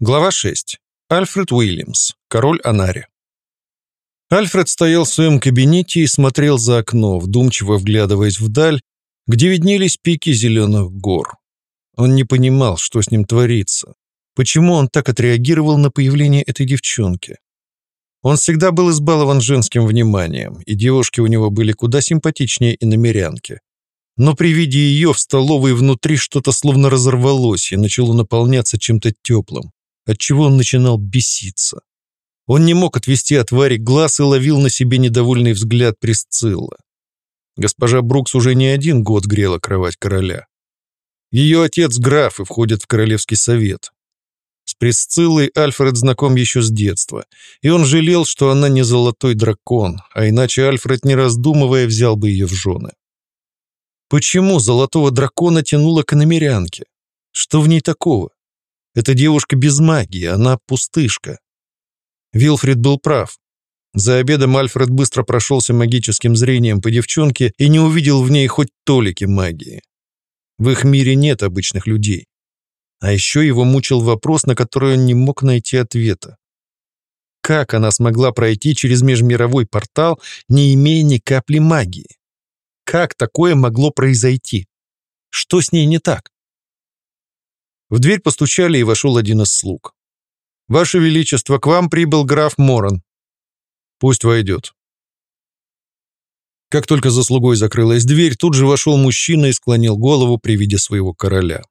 Глава 6. Альфред Уильямс. Король Анари. Альфред стоял в своем кабинете и смотрел за окно, вдумчиво вглядываясь вдаль, где виднелись пики зеленых гор. Он не понимал, что с ним творится, почему он так отреагировал на появление этой девчонки. Он всегда был избалован женским вниманием, и девушки у него были куда симпатичнее и намерянки. Но при виде ее в столовой внутри что-то словно разорвалось и начало наполняться чем-то теплым отчего он начинал беситься. Он не мог отвести от Вари глаз и ловил на себе недовольный взгляд Присцилла. Госпожа Брукс уже не один год грела кровать короля. Ее отец граф и входит в Королевский совет. С Присциллой Альфред знаком еще с детства, и он жалел, что она не золотой дракон, а иначе Альфред, не раздумывая, взял бы ее в жены. Почему золотого дракона тянуло к намерянке? Что в ней такого? Эта девушка без магии, она пустышка. Вилфред был прав. За обедом Альфред быстро прошелся магическим зрением по девчонке и не увидел в ней хоть толики магии. В их мире нет обычных людей. А еще его мучил вопрос, на который он не мог найти ответа. Как она смогла пройти через межмировой портал, не имея ни капли магии? Как такое могло произойти? Что с ней не так? В дверь постучали, и вошел один из слуг. «Ваше Величество, к вам прибыл граф Моран». «Пусть войдет». Как только за слугой закрылась дверь, тут же вошел мужчина и склонил голову при виде своего короля.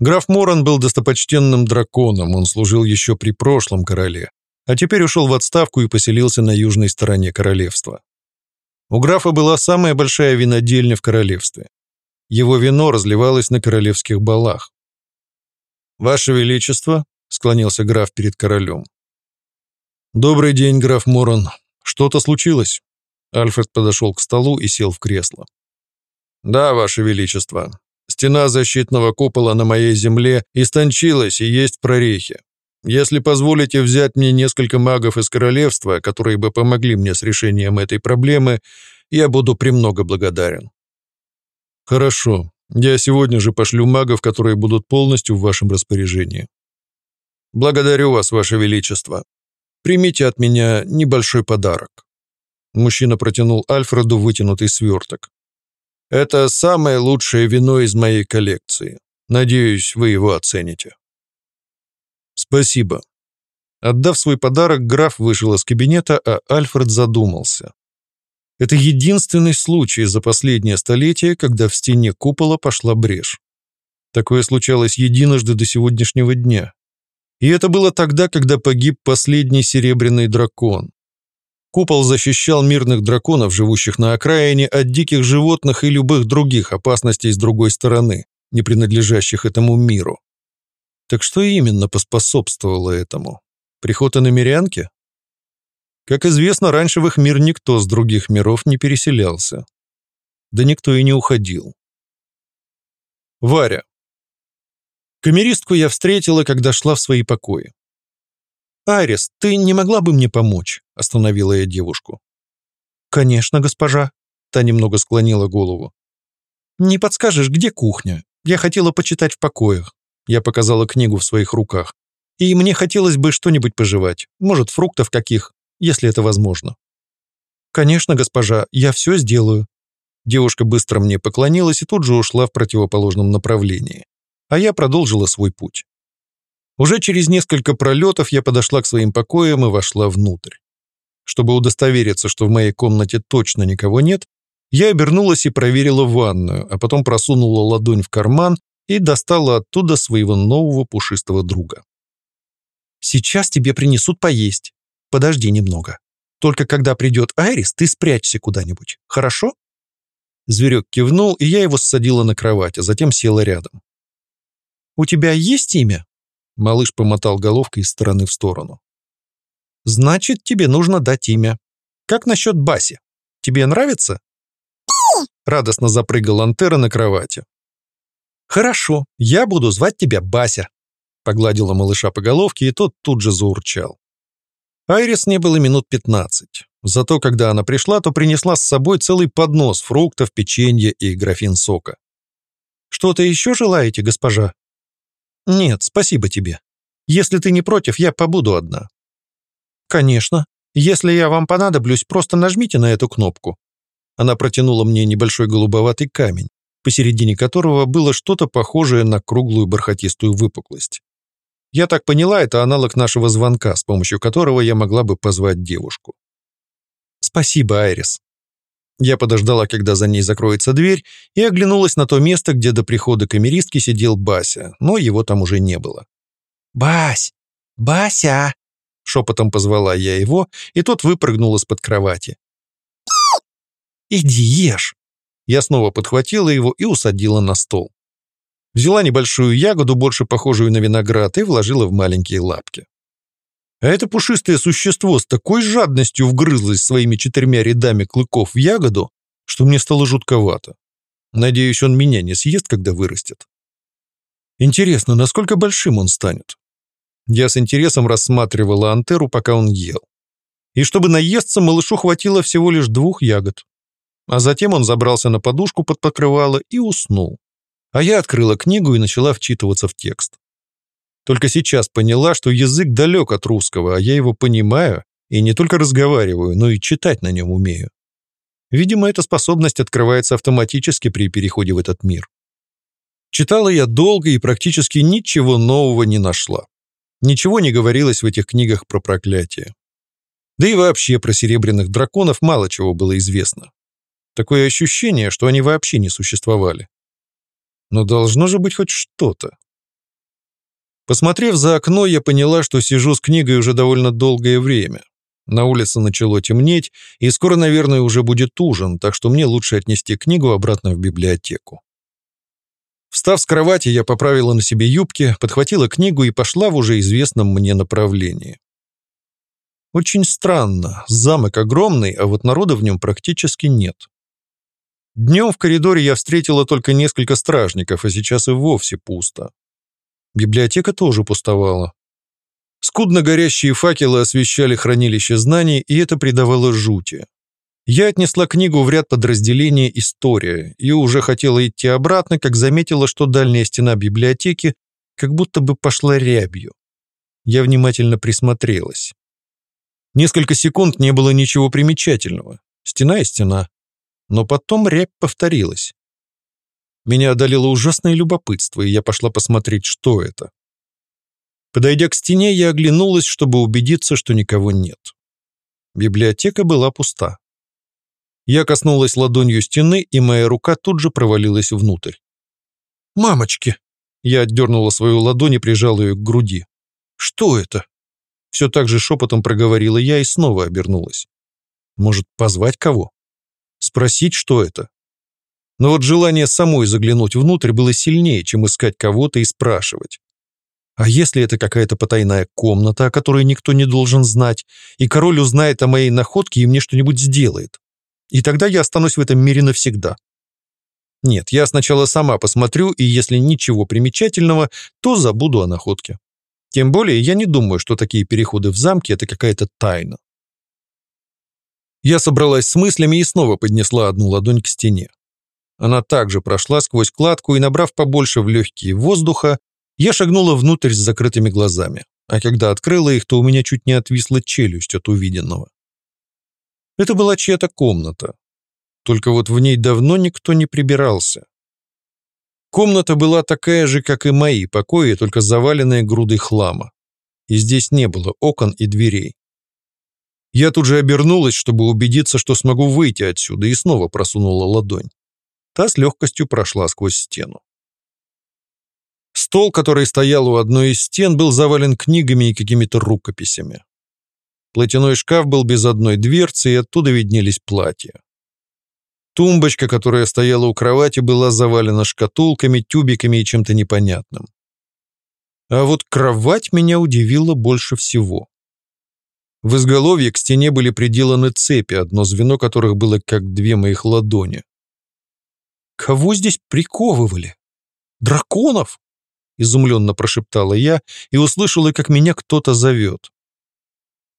Граф Моран был достопочтенным драконом, он служил еще при прошлом короле, а теперь ушел в отставку и поселился на южной стороне королевства. У графа была самая большая винодельня в королевстве. Его вино разливалось на королевских балах. «Ваше Величество», — склонился граф перед королем. «Добрый день, граф Моран. Что-то случилось?» Альфред подошел к столу и сел в кресло. «Да, Ваше Величество. Стена защитного купола на моей земле истончилась и есть прорехи. Если позволите взять мне несколько магов из королевства, которые бы помогли мне с решением этой проблемы, я буду премного благодарен». «Хорошо», я сегодня же пошлю магов, которые будут полностью в вашем распоряжении. Благодарю вас, ваше величество. Примите от меня небольшой подарок. Мужчина протянул Альфреду вытянутый сверток. Это самое лучшее вино из моей коллекции. Надеюсь, вы его оцените. Спасибо. Отдав свой подарок, граф вышел из кабинета, а Альфред задумался. Это единственный случай за последнее столетие, когда в стене купола пошла брешь. Такое случалось единожды до сегодняшнего дня. И это было тогда, когда погиб последний серебряный дракон. Купол защищал мирных драконов, живущих на окраине, от диких животных и любых других опасностей с другой стороны, не принадлежащих этому миру. Так что именно поспособствовало этому? Приход иномерянки? Как известно, раньше в их мир никто с других миров не переселялся. Да никто и не уходил. Варя. Камеристку я встретила, когда шла в свои покои. «Айрис, ты не могла бы мне помочь?» – остановила я девушку. «Конечно, госпожа», – та немного склонила голову. «Не подскажешь, где кухня? Я хотела почитать в покоях». Я показала книгу в своих руках. «И мне хотелось бы что-нибудь пожевать. Может, фруктов каких если это возможно. «Конечно, госпожа, я все сделаю». Девушка быстро мне поклонилась и тут же ушла в противоположном направлении, а я продолжила свой путь. Уже через несколько пролетов я подошла к своим покоям и вошла внутрь. Чтобы удостовериться, что в моей комнате точно никого нет, я обернулась и проверила ванную, а потом просунула ладонь в карман и достала оттуда своего нового пушистого друга. «Сейчас тебе принесут поесть», Подожди немного. Только когда придет Айрис, ты спрячься куда-нибудь, хорошо?» Зверек кивнул, и я его ссадила на кровать, а затем села рядом. «У тебя есть имя?» Малыш помотал головкой из стороны в сторону. «Значит, тебе нужно дать имя. Как насчет Баси? Тебе нравится?» Радостно запрыгал Антера на кровати. «Хорошо, я буду звать тебя Бася», — погладила малыша по головке, и тот тут же заурчал. Айрис не было минут 15. Зато когда она пришла, то принесла с собой целый поднос фруктов, печенья и графин сока. «Что-то еще желаете, госпожа?» «Нет, спасибо тебе. Если ты не против, я побуду одна». «Конечно. Если я вам понадоблюсь, просто нажмите на эту кнопку». Она протянула мне небольшой голубоватый камень, посередине которого было что-то похожее на круглую бархатистую выпуклость. Я так поняла, это аналог нашего звонка, с помощью которого я могла бы позвать девушку. «Спасибо, Айрис». Я подождала, когда за ней закроется дверь, и оглянулась на то место, где до прихода камеристки сидел Бася, но его там уже не было. «Бась! Бася!» Шепотом позвала я его, и тот выпрыгнул из-под кровати. «Иди ешь!» Я снова подхватила его и усадила на стол взяла небольшую ягоду, больше похожую на виноград, и вложила в маленькие лапки. А это пушистое существо с такой жадностью вгрызлось своими четырьмя рядами клыков в ягоду, что мне стало жутковато. Надеюсь, он меня не съест, когда вырастет. Интересно, насколько большим он станет? Я с интересом рассматривала антеру, пока он ел. И чтобы наесться, малышу хватило всего лишь двух ягод. А затем он забрался на подушку под покрывало и уснул а я открыла книгу и начала вчитываться в текст. Только сейчас поняла, что язык далек от русского, а я его понимаю и не только разговариваю, но и читать на нем умею. Видимо, эта способность открывается автоматически при переходе в этот мир. Читала я долго и практически ничего нового не нашла. Ничего не говорилось в этих книгах про проклятие. Да и вообще про серебряных драконов мало чего было известно. Такое ощущение, что они вообще не существовали. Но должно же быть хоть что-то. Посмотрев за окно, я поняла, что сижу с книгой уже довольно долгое время. На улице начало темнеть, и скоро, наверное, уже будет ужин, так что мне лучше отнести книгу обратно в библиотеку. Встав с кровати, я поправила на себе юбки, подхватила книгу и пошла в уже известном мне направлении. Очень странно, замок огромный, а вот народа в нем практически нет. Днем в коридоре я встретила только несколько стражников, а сейчас и вовсе пусто. Библиотека тоже пустовала. Скудно горящие факелы освещали хранилище знаний, и это придавало жути. Я отнесла книгу в ряд подразделения «История» и уже хотела идти обратно, как заметила, что дальняя стена библиотеки как будто бы пошла рябью. Я внимательно присмотрелась. Несколько секунд не было ничего примечательного. Стена и стена. Но потом рябь повторилась. Меня одолело ужасное любопытство, и я пошла посмотреть, что это. Подойдя к стене, я оглянулась, чтобы убедиться, что никого нет. Библиотека была пуста. Я коснулась ладонью стены, и моя рука тут же провалилась внутрь. «Мамочки!» Я отдернула свою ладонь и прижала ее к груди. «Что это?» Все так же шепотом проговорила я и снова обернулась. «Может, позвать кого?» спросить, что это. Но вот желание самой заглянуть внутрь было сильнее, чем искать кого-то и спрашивать. А если это какая-то потайная комната, о которой никто не должен знать, и король узнает о моей находке и мне что-нибудь сделает? И тогда я останусь в этом мире навсегда. Нет, я сначала сама посмотрю, и если ничего примечательного, то забуду о находке. Тем более, я не думаю, что такие переходы в замке – это какая-то тайна. Я собралась с мыслями и снова поднесла одну ладонь к стене. Она также прошла сквозь кладку и, набрав побольше в легкие воздуха, я шагнула внутрь с закрытыми глазами, а когда открыла их, то у меня чуть не отвисла челюсть от увиденного. Это была чья-то комната, только вот в ней давно никто не прибирался. Комната была такая же, как и мои покои, только заваленная грудой хлама. И здесь не было окон и дверей. Я тут же обернулась, чтобы убедиться, что смогу выйти отсюда, и снова просунула ладонь. Та с легкостью прошла сквозь стену. Стол, который стоял у одной из стен, был завален книгами и какими-то рукописями. Платяной шкаф был без одной дверцы, и оттуда виднелись платья. Тумбочка, которая стояла у кровати, была завалена шкатулками, тюбиками и чем-то непонятным. А вот кровать меня удивила больше всего. В изголовье к стене были приделаны цепи, одно звено которых было как две моих ладони. «Кого здесь приковывали? Драконов?» — изумленно прошептала я и услышала, как меня кто-то зовет.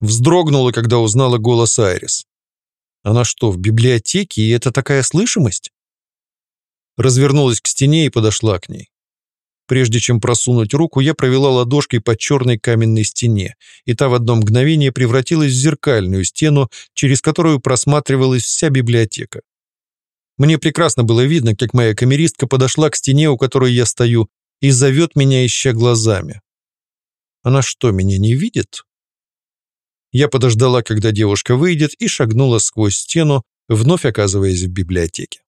Вздрогнула, когда узнала голос Айрис. «Она что, в библиотеке, и это такая слышимость?» Развернулась к стене и подошла к ней. Прежде чем просунуть руку, я провела ладошкой по черной каменной стене, и та в одно мгновение превратилась в зеркальную стену, через которую просматривалась вся библиотека. Мне прекрасно было видно, как моя камеристка подошла к стене, у которой я стою, и зовет меня, ища глазами. Она что, меня не видит? Я подождала, когда девушка выйдет, и шагнула сквозь стену, вновь оказываясь в библиотеке.